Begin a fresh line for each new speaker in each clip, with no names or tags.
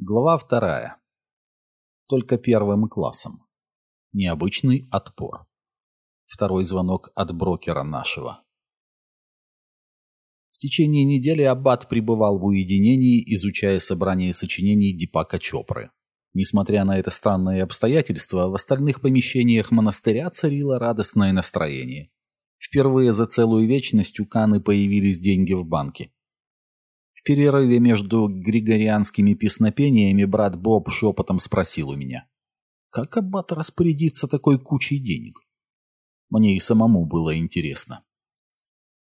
Глава вторая. Только первым классом. Необычный отпор. Второй звонок от брокера нашего. В течение недели Аббат пребывал в уединении, изучая собрание сочинений Дипака Чопры. Несмотря на это странное обстоятельство, в остальных помещениях монастыря царило радостное настроение. Впервые за целую вечность у Каны появились деньги в банке. В перерыве между григорианскими песнопениями брат Боб шепотом спросил у меня, «Как аббат распорядиться такой кучей денег?» Мне и самому было интересно.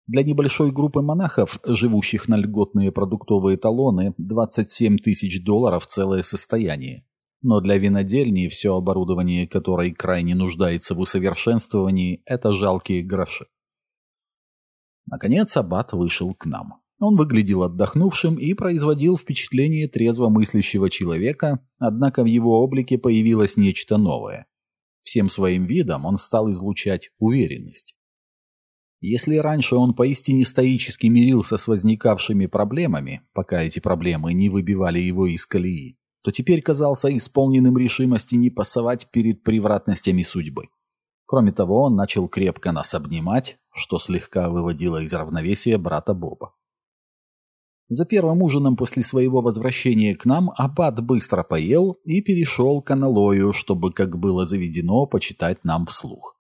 Для небольшой группы монахов, живущих на льготные продуктовые талоны, 27 тысяч долларов – целое состояние. Но для винодельни, все оборудование которой крайне нуждается в усовершенствовании, это жалкие гроши. Наконец аббат вышел к нам. Он выглядел отдохнувшим и производил впечатление трезвомыслящего человека, однако в его облике появилось нечто новое. Всем своим видом он стал излучать уверенность. Если раньше он поистине стоически мирился с возникавшими проблемами, пока эти проблемы не выбивали его из колеи, то теперь казался исполненным решимости не пасовать перед превратностями судьбы. Кроме того, он начал крепко нас обнимать, что слегка выводило из равновесия брата Боба. За первым ужином после своего возвращения к нам Аббат быстро поел и перешел к аналою, чтобы, как было заведено, почитать нам вслух.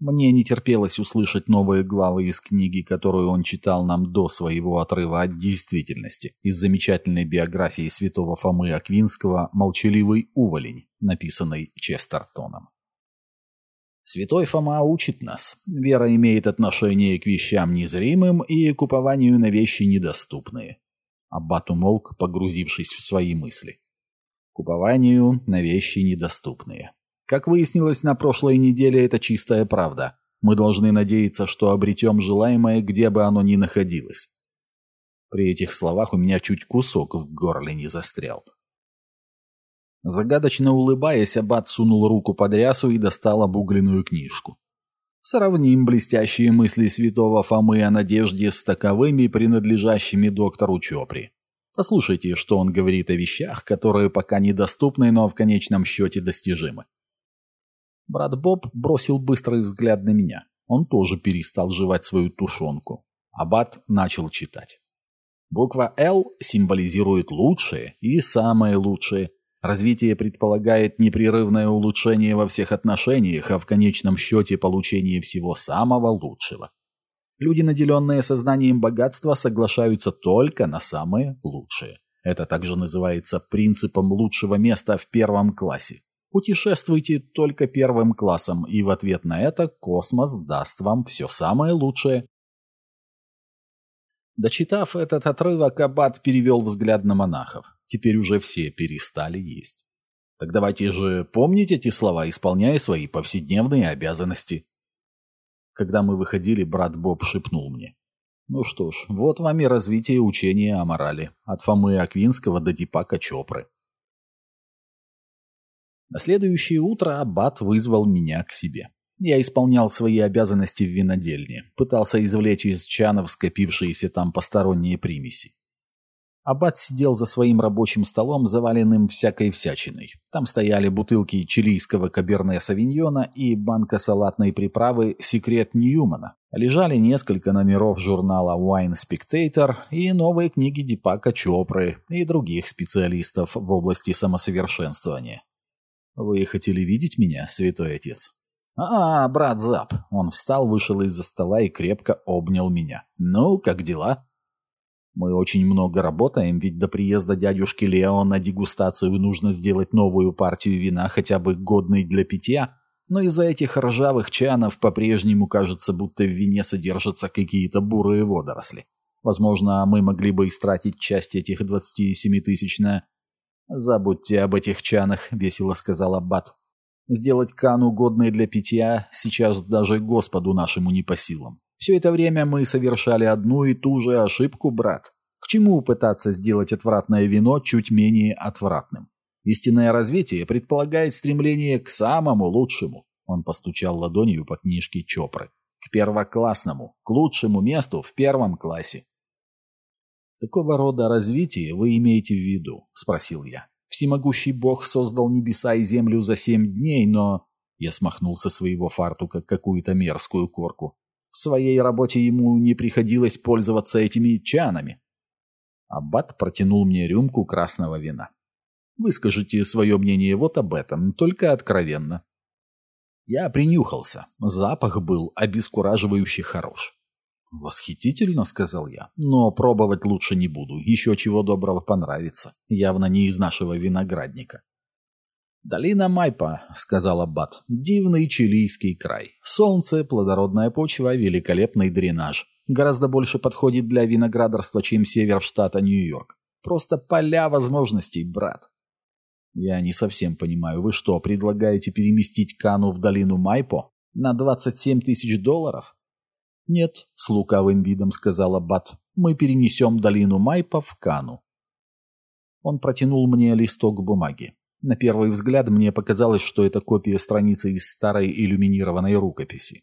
Мне не терпелось услышать новые главы из книги, которую он читал нам до своего отрыва от действительности, из замечательной биографии святого Фомы Аквинского «Молчаливый уволень», написанной Честертоном. Святой Фома учит нас. Вера имеет отношение к вещам незримым и к упованию на вещи недоступные. Аббат умолк, погрузившись в свои мысли. К упованию на вещи недоступные. Как выяснилось на прошлой неделе, это чистая правда. Мы должны надеяться, что обретем желаемое, где бы оно ни находилось. При этих словах у меня чуть кусок в горле не застрял. Загадочно улыбаясь, Аббат сунул руку под рясу и достал обугленную книжку. Сравним блестящие мысли святого Фомы о надежде с таковыми, принадлежащими доктору Чопри. Послушайте, что он говорит о вещах, которые пока недоступны, но в конечном счете достижимы. Брат Боб бросил быстрый взгляд на меня. Он тоже перестал жевать свою тушенку. Аббат начал читать. Буква «Л» символизирует лучшее и самое лучшее – Развитие предполагает непрерывное улучшение во всех отношениях, а в конечном счете получение всего самого лучшего. Люди, наделенные сознанием богатства, соглашаются только на самое лучшее. Это также называется принципом лучшего места в первом классе. Путешествуйте только первым классом, и в ответ на это космос даст вам все самое лучшее. Дочитав этот отрывок, Аббат перевел взгляд на монахов. Теперь уже все перестали есть. Так давайте же помнить эти слова, исполняя свои повседневные обязанности. Когда мы выходили, брат Боб шепнул мне. Ну что ж, вот вам и развитие учения о морали. От Фомы Аквинского до Дипака Чопры. На следующее утро Аббат вызвал меня к себе. Я исполнял свои обязанности в винодельне, пытался извлечь из чанов скопившиеся там посторонние примеси. Аббат сидел за своим рабочим столом, заваленным всякой всячиной. Там стояли бутылки чилийского каберне савиньона и банка салатной приправы «Секрет Ньюмана». Лежали несколько номеров журнала Wine Spectator и новые книги Дипака Чопры и других специалистов в области самосовершенствования. «Вы хотели видеть меня, святой отец?» «А, брат Зап!» Он встал, вышел из-за стола и крепко обнял меня. «Ну, как дела?» Мы очень много работаем, ведь до приезда дядюшки Лео на дегустацию нужно сделать новую партию вина, хотя бы годной для питья. Но из-за этих ржавых чанов по-прежнему кажется, будто в вине содержатся какие-то бурые водоросли. Возможно, мы могли бы истратить часть этих 27 тысяч на... «Забудьте об этих чанах», — весело сказал Аббат. «Сделать кану, годной для питья, сейчас даже Господу нашему не по силам. Все это время мы совершали одну и ту же ошибку, брат. К чему пытаться сделать отвратное вино чуть менее отвратным? Истинное развитие предполагает стремление к самому лучшему. Он постучал ладонью по книжке Чопры. К первоклассному, к лучшему месту в первом классе. «Какого рода развитие вы имеете в виду?» – спросил я. Всемогущий Бог создал небеса и землю за семь дней, но... Я смахнул со своего фартука какую-то мерзкую корку. В своей работе ему не приходилось пользоваться этими чанами. Аббат протянул мне рюмку красного вина. «Выскажите свое мнение вот об этом, только откровенно». Я принюхался. Запах был обескураживающе хорош. «Восхитительно», — сказал я, — «но пробовать лучше не буду. Еще чего доброго понравится. Явно не из нашего виноградника». «Долина Майпа», — сказал Аббат, — «дивный чилийский край. Солнце, плодородная почва, великолепный дренаж. Гораздо больше подходит для виноградарства, чем север штата Нью-Йорк. Просто поля возможностей, брат». «Я не совсем понимаю, вы что, предлагаете переместить Кану в долину Майпо? На 27 тысяч долларов?» «Нет», — с лукавым видом сказал Аббат, — «мы перенесем долину Майпа в Кану». Он протянул мне листок бумаги. На первый взгляд мне показалось, что это копия страницы из старой иллюминированной рукописи.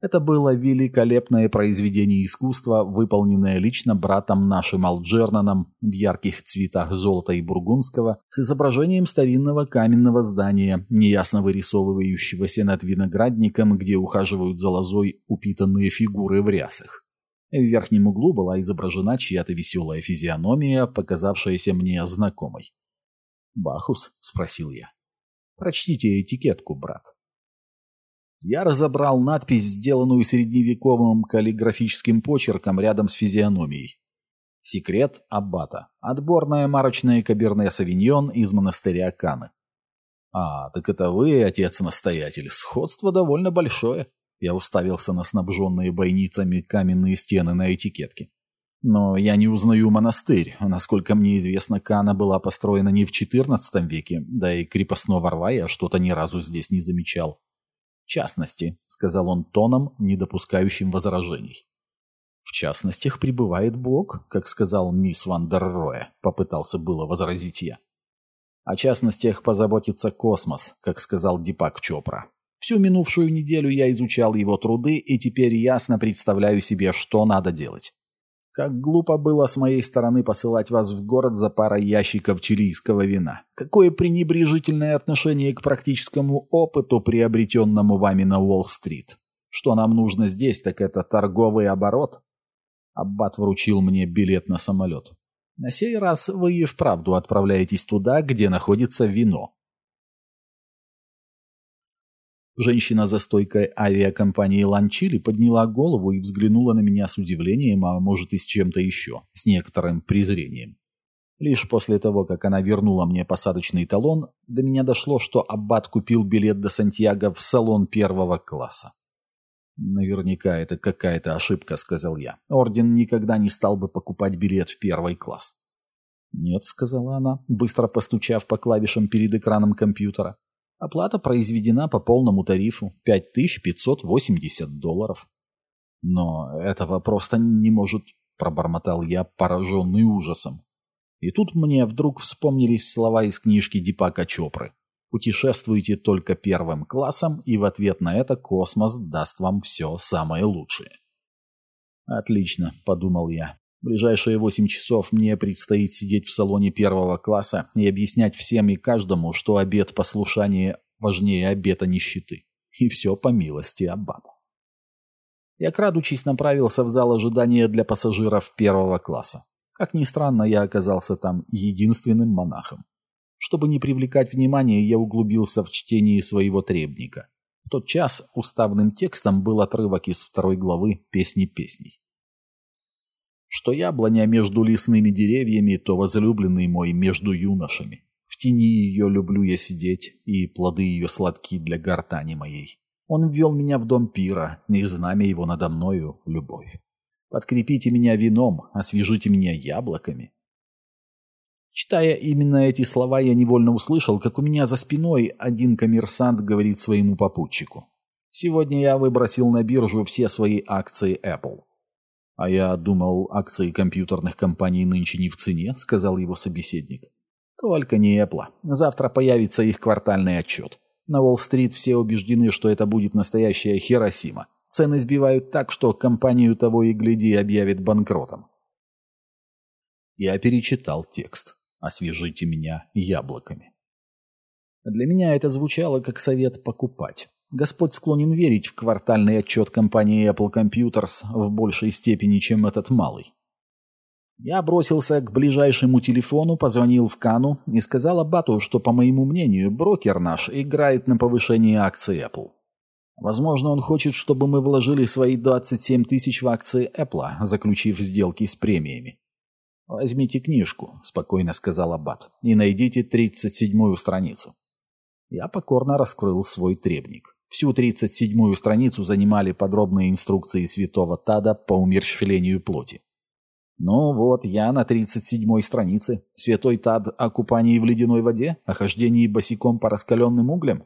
Это было великолепное произведение искусства, выполненное лично братом нашим Алджернаном в ярких цветах золота и бургундского, с изображением старинного каменного здания, неясно вырисовывающегося над виноградником, где ухаживают за лозой упитанные фигуры в рясах. В верхнем углу была изображена чья-то веселая физиономия, показавшаяся мне знакомой. «Бахус?» — спросил я. «Прочтите этикетку, брат». Я разобрал надпись, сделанную средневековым каллиграфическим почерком рядом с физиономией. «Секрет Аббата. Отборная марочная каберне Савиньон из монастыря Каны». «А, так это вы, отец-настоятель. Сходство довольно большое». Я уставился на снабженные бойницами каменные стены на этикетке. Но я не узнаю монастырь. Насколько мне известно, Кана была построена не в XIV веке, да и крепостного рва я что-то ни разу здесь не замечал. В частности, сказал он тоном, не допускающим возражений. В частностях пребывает Бог, как сказал мисс Ван дер Роя, попытался было возразить я. О частностях позаботится космос, как сказал Дипак Чопра. Всю минувшую неделю я изучал его труды и теперь ясно представляю себе, что надо делать. Как глупо было с моей стороны посылать вас в город за парой ящиков чилийского вина. Какое пренебрежительное отношение к практическому опыту, приобретенному вами на Уолл-стрит. Что нам нужно здесь, так это торговый оборот. Аббат вручил мне билет на самолет. На сей раз вы и вправду отправляетесь туда, где находится вино. Женщина за стойкой авиакомпании «Ланчили» подняла голову и взглянула на меня с удивлением, а может и с чем-то еще, с некоторым презрением. Лишь после того, как она вернула мне посадочный талон, до меня дошло, что Аббат купил билет до Сантьяго в салон первого класса. «Наверняка это какая-то ошибка», — сказал я. «Орден никогда не стал бы покупать билет в первый класс». «Нет», — сказала она, быстро постучав по клавишам перед экраном компьютера. Оплата произведена по полному тарифу – 5580 долларов. Но этого просто не может, пробормотал я, пораженный ужасом. И тут мне вдруг вспомнились слова из книжки Дипака Чопры. Путешествуйте только первым классом, и в ответ на это космос даст вам все самое лучшее. «Отлично», — подумал я. В ближайшие восемь часов мне предстоит сидеть в салоне первого класса и объяснять всем и каждому, что обет послушания важнее обета нищеты. И все по милости Аббата. Я, крадучись, направился в зал ожидания для пассажиров первого класса. Как ни странно, я оказался там единственным монахом. Чтобы не привлекать внимания, я углубился в чтение своего требника. В тот час уставным текстом был отрывок из второй главы «Песни песней» что яблоня между лесными деревьями, то возлюбленный мой между юношами. В тени ее люблю я сидеть, и плоды ее сладки для гортани моей. Он ввел меня в дом пира, и знамя его надо мною — любовь. Подкрепите меня вином, освежите меня яблоками. Читая именно эти слова, я невольно услышал, как у меня за спиной один коммерсант говорит своему попутчику. «Сегодня я выбросил на биржу все свои акции Apple». «А я думал, акции компьютерных компаний нынче не в цене», — сказал его собеседник. «Только не Apple. Завтра появится их квартальный отчет. На Уолл-стрит все убеждены, что это будет настоящая Хиросима. Цены сбивают так, что компанию того и гляди объявит банкротом». Я перечитал текст. «Освежите меня яблоками». Для меня это звучало как совет покупать. Господь склонен верить в квартальный отчет компании Apple Computers в большей степени, чем этот малый. Я бросился к ближайшему телефону, позвонил в Кану и сказал Абату, что, по моему мнению, брокер наш играет на повышение акций Apple. Возможно, он хочет, чтобы мы вложили свои 27 тысяч в акции Apple, заключив сделки с премиями. «Возьмите книжку», — спокойно сказал Аббат, — «и найдите 37-ю страницу». Я покорно раскрыл свой требник. Всю 37-ю страницу занимали подробные инструкции святого Тада по умерщвлению плоти. Ну вот, я на 37-й странице. Святой Тад о купании в ледяной воде, о хождении босиком по раскаленным углям.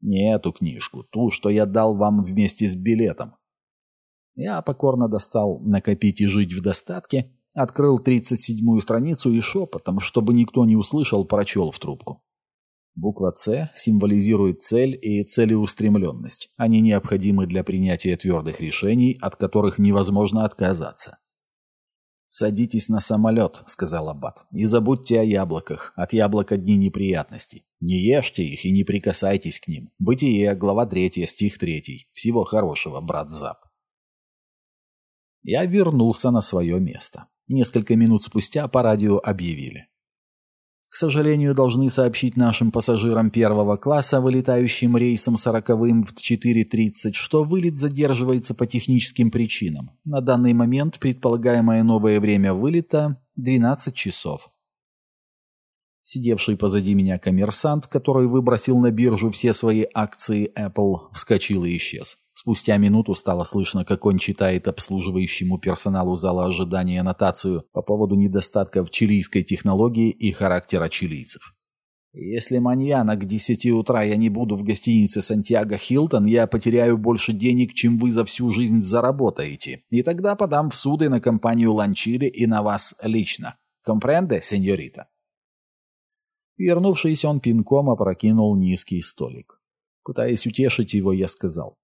Не эту книжку, ту, что я дал вам вместе с билетом. Я покорно достал «Накопить и жить в достатке», открыл 37-ю страницу и шепотом, чтобы никто не услышал, прочел в трубку. Буква «С» символизирует цель и целеустремленность. Они необходимы для принятия твердых решений, от которых невозможно отказаться. «Садитесь на самолет», — сказал Аббат, — «и забудьте о яблоках. От яблок одни неприятности. Не ешьте их и не прикасайтесь к ним. Бытие, глава 3, стих 3. Всего хорошего, брат Зап». Я вернулся на свое место. Несколько минут спустя по радио объявили. К сожалению, должны сообщить нашим пассажирам первого класса, вылетающим рейсом сороковым в 4.30, что вылет задерживается по техническим причинам. На данный момент предполагаемое новое время вылета – 12 часов. Сидевший позади меня коммерсант, который выбросил на биржу все свои акции Apple, вскочил и исчез. Спустя минуту стало слышно, как он читает обслуживающему персоналу зала ожидания аннотацию по поводу недостатков чилийской технологии и характера чилийцев. «Если маньяна к десяти утра я не буду в гостинице Сантьяго Хилтон, я потеряю больше денег, чем вы за всю жизнь заработаете. И тогда подам в суды на компанию Ланчили и на вас лично. Компренде, сеньорита?» Вернувшись, он пинком опрокинул низкий столик. Пытаясь утешить его, я сказал.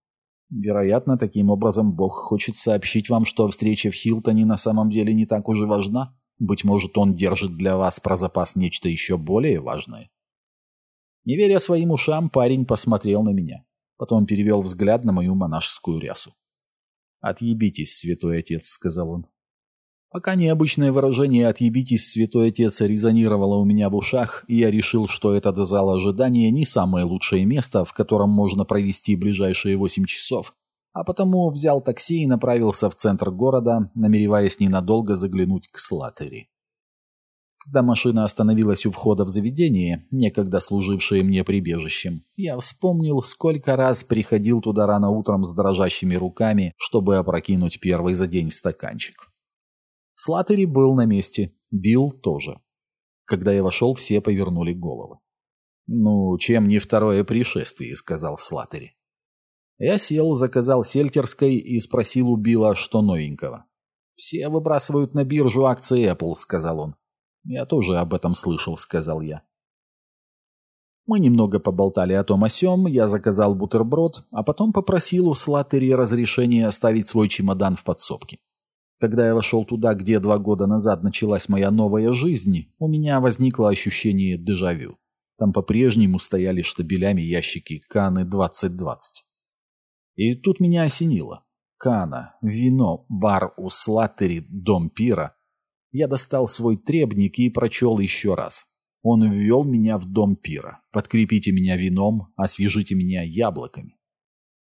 Вероятно, таким образом Бог хочет сообщить вам, что встреча в Хилтоне на самом деле не так уж и важна. Быть может, он держит для вас про запас нечто еще более важное. Не веря своим ушам, парень посмотрел на меня. Потом перевел взгляд на мою монашескую рясу. «Отъебитесь, святой отец», — сказал он. Пока необычное выражение «отъебитесь, святой отец» резонировало у меня в ушах, я решил, что этот зал ожидания не самое лучшее место, в котором можно провести ближайшие восемь часов, а потому взял такси и направился в центр города, намереваясь ненадолго заглянуть к Слаттери. Когда машина остановилась у входа в заведение, некогда служившее мне прибежищем, я вспомнил, сколько раз приходил туда рано утром с дрожащими руками, чтобы опрокинуть первый за день стаканчик. Слаттери был на месте, Билл тоже. Когда я вошел, все повернули головы. «Ну, чем не второе пришествие», — сказал Слаттери. Я сел, заказал сельтерской и спросил у Билла, что новенького. «Все выбрасывают на биржу акции Apple», — сказал он. «Я тоже об этом слышал», — сказал я. Мы немного поболтали о том о сём, я заказал бутерброд, а потом попросил у Слаттери разрешения оставить свой чемодан в подсобке. Когда я вошел туда, где два года назад началась моя новая жизнь, у меня возникло ощущение дежавю. Там по-прежнему стояли штабелями ящики Каны 2020. И тут меня осенило. Кана, вино, бар у Слаттери, дом пира. Я достал свой требник и прочел еще раз. Он ввел меня в дом пира. Подкрепите меня вином, освежите меня яблоками.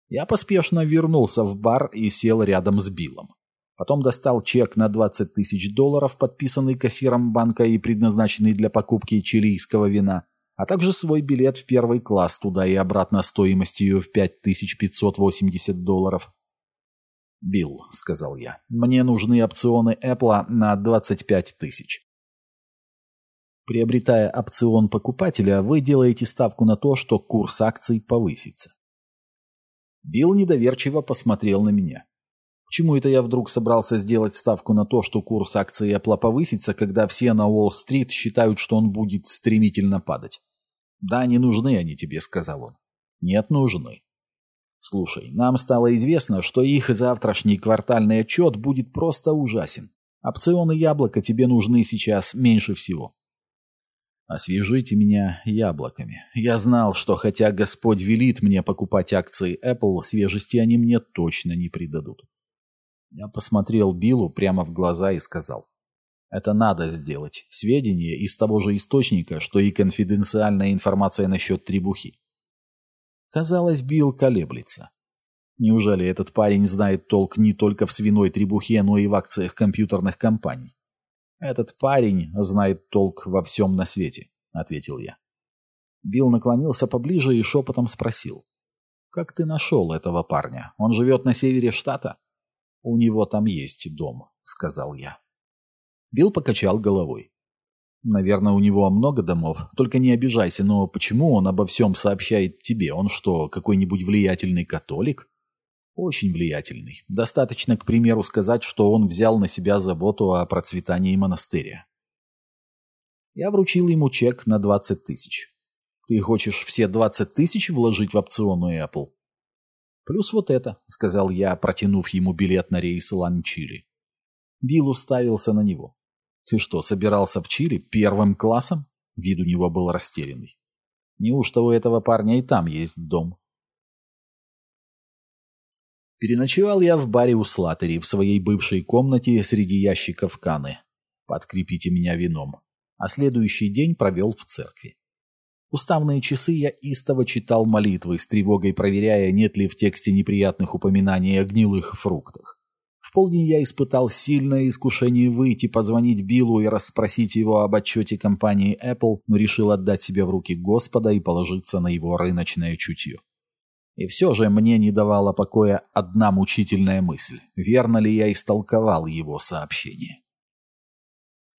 Я поспешно вернулся в бар и сел рядом с Биллом. Потом достал чек на 20 тысяч долларов, подписанный кассиром банка и предназначенный для покупки чилийского вина, а также свой билет в первый класс туда и обратно стоимостью в 5580 долларов. «Билл», — сказал я, — «мне нужны опционы Apple на 25 тысяч». Приобретая опцион покупателя, вы делаете ставку на то, что курс акций повысится. Билл недоверчиво посмотрел на меня. Почему это я вдруг собрался сделать ставку на то, что курс акции Apple повысится, когда все на Уолл-стрит считают, что он будет стремительно падать? «Да, не нужны они тебе», — сказал он. «Нет, нужны. Слушай, нам стало известно, что их завтрашний квартальный отчет будет просто ужасен. Опционы яблока тебе нужны сейчас меньше всего. Освежите меня яблоками. Я знал, что хотя Господь велит мне покупать акции Apple, свежести они мне точно не придадут. Я посмотрел Биллу прямо в глаза и сказал. Это надо сделать. Сведения из того же источника, что и конфиденциальная информация насчет требухи. Казалось, Билл колеблется. Неужели этот парень знает толк не только в свиной требухе, но и в акциях компьютерных компаний? «Этот парень знает толк во всем на свете», — ответил я. Билл наклонился поближе и шепотом спросил. «Как ты нашел этого парня? Он живет на севере штата?» «У него там есть дом», — сказал я. Билл покачал головой. «Наверное, у него много домов. Только не обижайся, но почему он обо всем сообщает тебе? Он что, какой-нибудь влиятельный католик?» Очень влиятельный. Достаточно, к примеру, сказать, что он взял на себя заботу о процветании монастыря. Я вручил ему чек на 20 тысяч. Ты хочешь все 20 тысяч вложить в опционную Apple? Плюс вот это, сказал я, протянув ему билет на рейс Лан-Чили. Билл уставился на него. Ты что, собирался в Чили первым классом? Вид у него был растерянный. Неужто у этого парня и там есть дом? Переночевал я в баре у Слаттери в своей бывшей комнате среди ящиков каны. Подкрепите меня вином. А следующий день провел в церкви. Уставные часы я истово читал молитвы, с тревогой проверяя, нет ли в тексте неприятных упоминаний о гнилых фруктах. В полдень я испытал сильное искушение выйти, позвонить Биллу и расспросить его об отчете компании Apple, но решил отдать себя в руки Господа и положиться на его рыночное чутье. И все же мне не давала покоя одна мучительная мысль. Верно ли я истолковал его сообщение?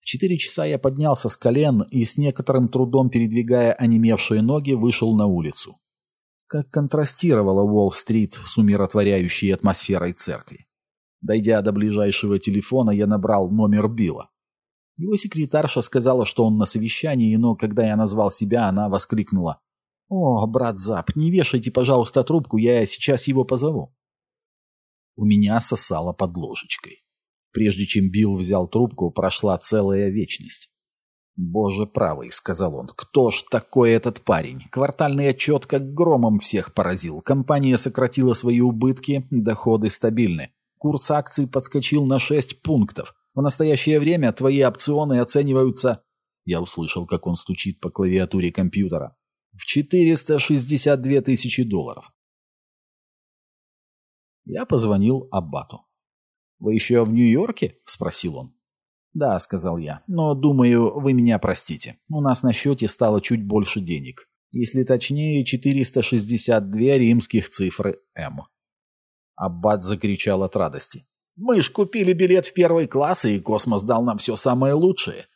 В четыре часа я поднялся с колен и с некоторым трудом, передвигая онемевшие ноги, вышел на улицу. Как контрастировала Уолл-стрит с умиротворяющей атмосферой церкви. Дойдя до ближайшего телефона, я набрал номер Билла. Его секретарша сказала, что он на совещании, но когда я назвал себя, она воскликнула. «О, брат Зап, не вешайте, пожалуйста, трубку, я сейчас его позову». У меня сосало под ложечкой. Прежде чем Билл взял трубку, прошла целая вечность. «Боже правый», — сказал он, — «кто ж такой этот парень? Квартальный отчет как громом всех поразил. Компания сократила свои убытки, доходы стабильны. Курс акций подскочил на 6 пунктов. В настоящее время твои опционы оцениваются...» Я услышал, как он стучит по клавиатуре компьютера в 462 тысячи долларов. Я позвонил Аббату. «Вы еще в Нью-Йорке?» – спросил он. «Да», – сказал я, – «но, думаю, вы меня простите. У нас на счете стало чуть больше денег. Если точнее, 462 римских цифры «М». Аббат закричал от радости. «Мы ж купили билет в первый класс, и космос дал нам все самое лучшее.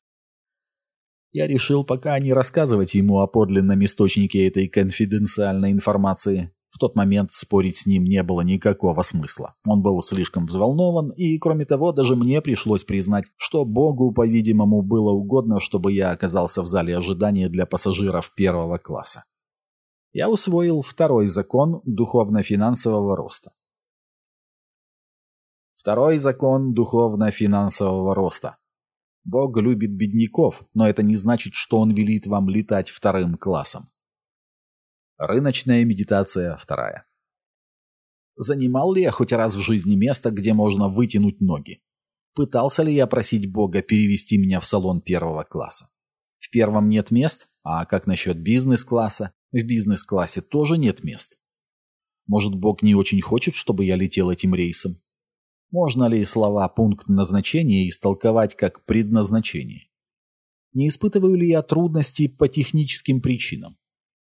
Я решил пока не рассказывать ему о подлинном источнике этой конфиденциальной информации. В тот момент спорить с ним не было никакого смысла. Он был слишком взволнован, и, кроме того, даже мне пришлось признать, что Богу, по-видимому, было угодно, чтобы я оказался в зале ожидания для пассажиров первого класса. Я усвоил второй закон духовно-финансового роста. Второй закон духовно-финансового роста. Бог любит бедняков, но это не значит, что Он велит вам летать вторым классом. Рыночная медитация вторая. Занимал ли я хоть раз в жизни место, где можно вытянуть ноги? Пытался ли я просить Бога перевести меня в салон первого класса? В первом нет мест, а как насчет бизнес-класса? В бизнес-классе тоже нет мест. Может, Бог не очень хочет, чтобы я летел этим рейсом? Можно ли слова «пункт назначения» истолковать как «предназначение»? Не испытываю ли я трудностей по техническим причинам?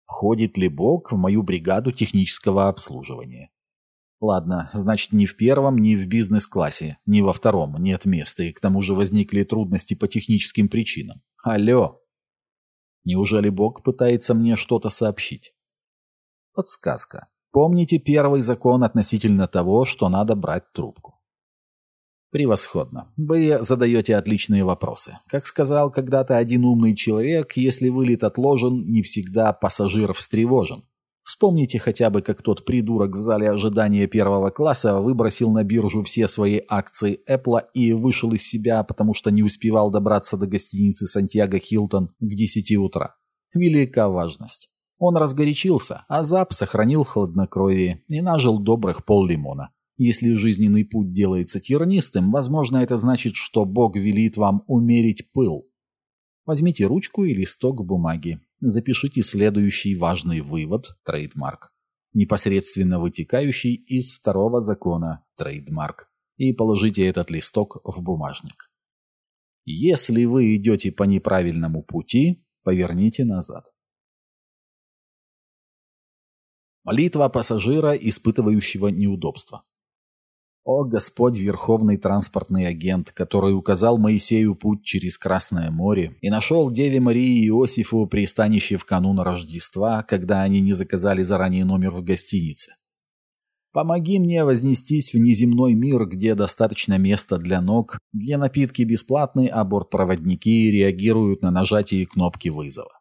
Входит ли Бог в мою бригаду технического обслуживания? Ладно, значит, ни в первом, ни в бизнес-классе, ни во втором нет места, и к тому же возникли трудности по техническим причинам. Алло! Неужели Бог пытается мне что-то сообщить? Подсказка. Помните первый закон относительно того, что надо брать трубку. Превосходно. Вы задаете отличные вопросы. Как сказал когда-то один умный человек, если вылет отложен, не всегда пассажир встревожен. Вспомните хотя бы, как тот придурок в зале ожидания первого класса выбросил на биржу все свои акции Apple и вышел из себя, потому что не успевал добраться до гостиницы Сантьяго Хилтон к 10 утра. Велика важность. Он разгорячился, а Зап сохранил хладнокровие и нажил добрых пол-лимона. Если жизненный путь делается тернистым, возможно, это значит, что Бог велит вам умерить пыл. Возьмите ручку и листок бумаги. Запишите следующий важный вывод, trademark, непосредственно вытекающий из второго закона, trademark, и положите этот листок в бумажник. Если вы идете по неправильному пути, поверните назад. Молитва пассажира, испытывающего неудобства. О Господь Верховный транспортный агент, который указал Моисею путь через Красное море и нашел Деве Марии и Иосифу пристанище в канун Рождества, когда они не заказали заранее номер в гостинице. Помоги мне вознестись в неземной мир, где достаточно места для ног, где напитки бесплатны, а бортпроводники реагируют на нажатие кнопки вызова.